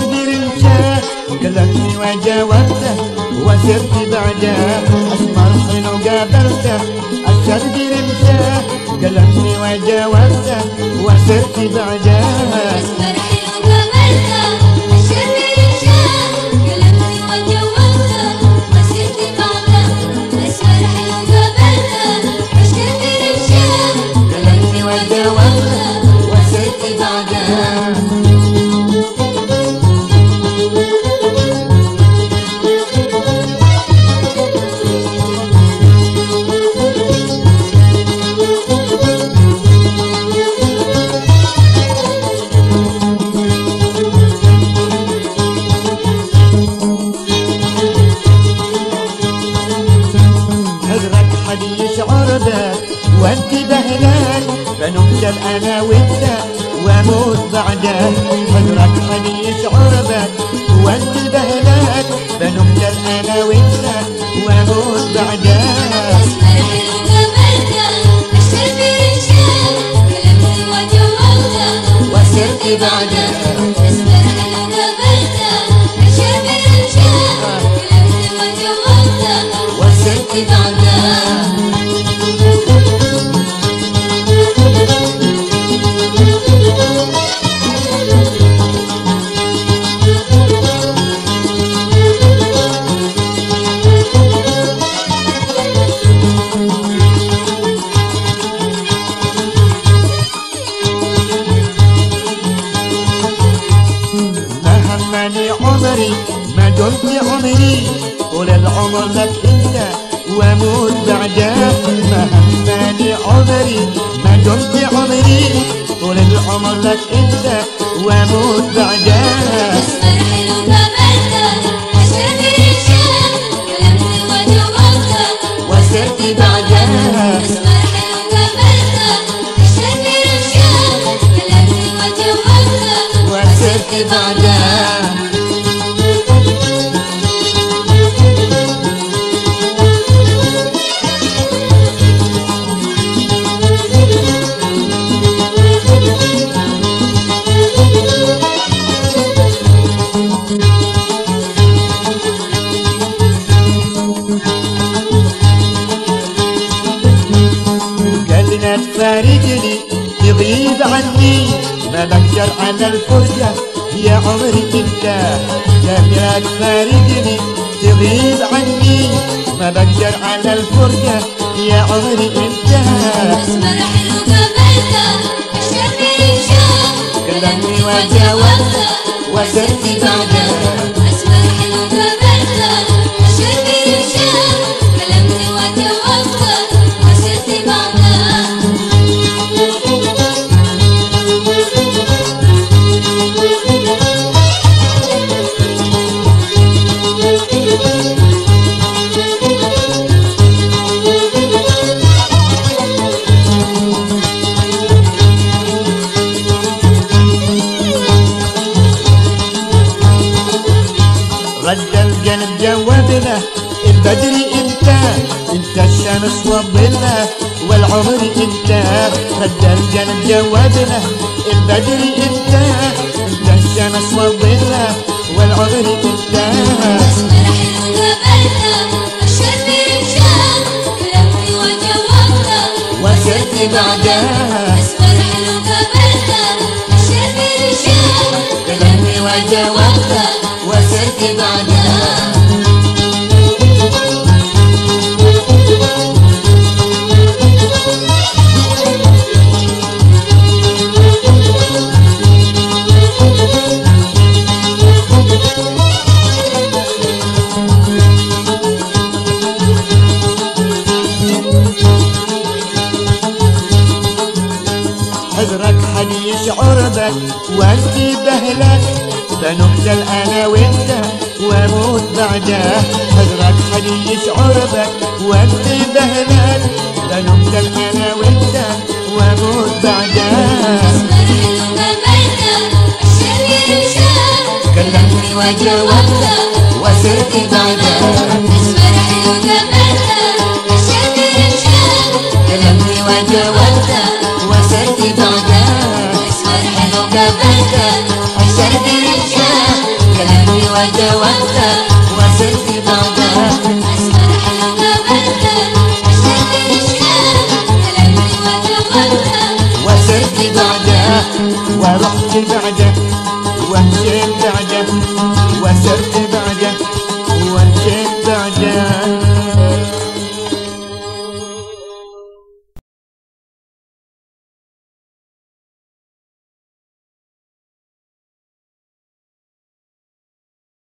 القدر مشى وكلمني وجاوبته وسرت بعده أسمر حين قابلته الشرقي مشى كلمني وجاوبته وسرت بعده واموت بعدك حذرك حد يشعر بك وانتبه لك فنقتل أنا وإنت وأموت بعدك أسمر حلو قابلته الشر همني عمري ما دمت عمري طول العمر لك انت واموت بعدك ما همني عمري ما دمت عمري طول العمر لك انت واموت بعدك عني ما بقدر على الفرقة يا عمري انت قالنا تفارقني تغيب عني. ما بقدر على الفرقة يا عمري انت أسمر حلو قابلته الشر رجال كلمني وجاوبته وسرت بعده والعمر انت القلب جوابنا البدري انت انت الشمس والظلة والعمر انت يشعر بك وانتبه لك فنقتل أنا وانت وأموت بعده. حذرك حد يشعر بك وانتبه لك فنقتل أنا وانت وأموت بعده. أسمر حلو قابلته الشر رجال كلمني وجاوبته وسرت بعده. أسمر حلو قابلته الشر رجال كلمني وجاوبته قابلته الشر رجال جمالها عشان الشام كلامي وجوابها وسرت بعده ورحت بعده